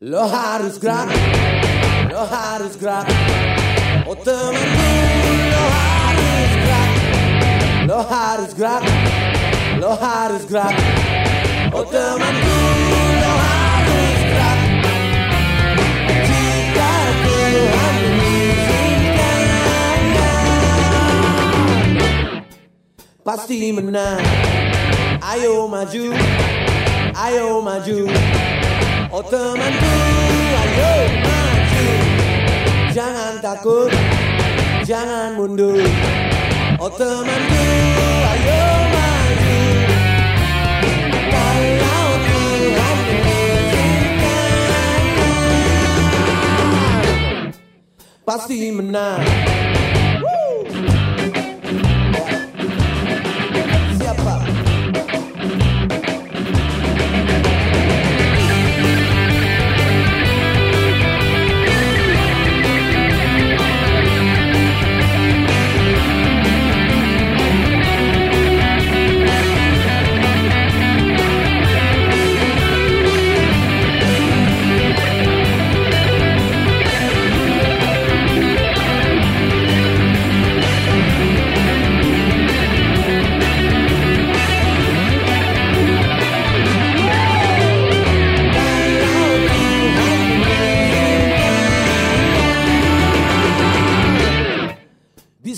Lo harus gerak, lo harus gerak. Oh temanku, lo harus gerak. Lo harus gerak, lo harus gerak. Oh temanku, lo harus gerak. Jika Tuhan mengizinkannya Pasti menang. Ayo maju, ayo maju Oh temanku ayo maju. Jangan takut Jangan mundur. Oh temanku ayo maju. Kalau Tuhan mengizinkan Pasti menang!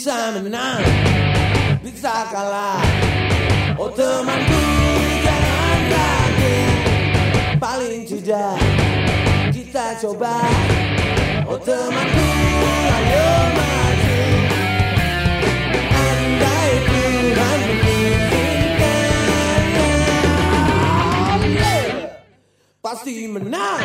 Bisa menang, bisa kalah. Oh temanku jangan ragu Paling tidak kita coba. Oh temanku ayo Pasti menang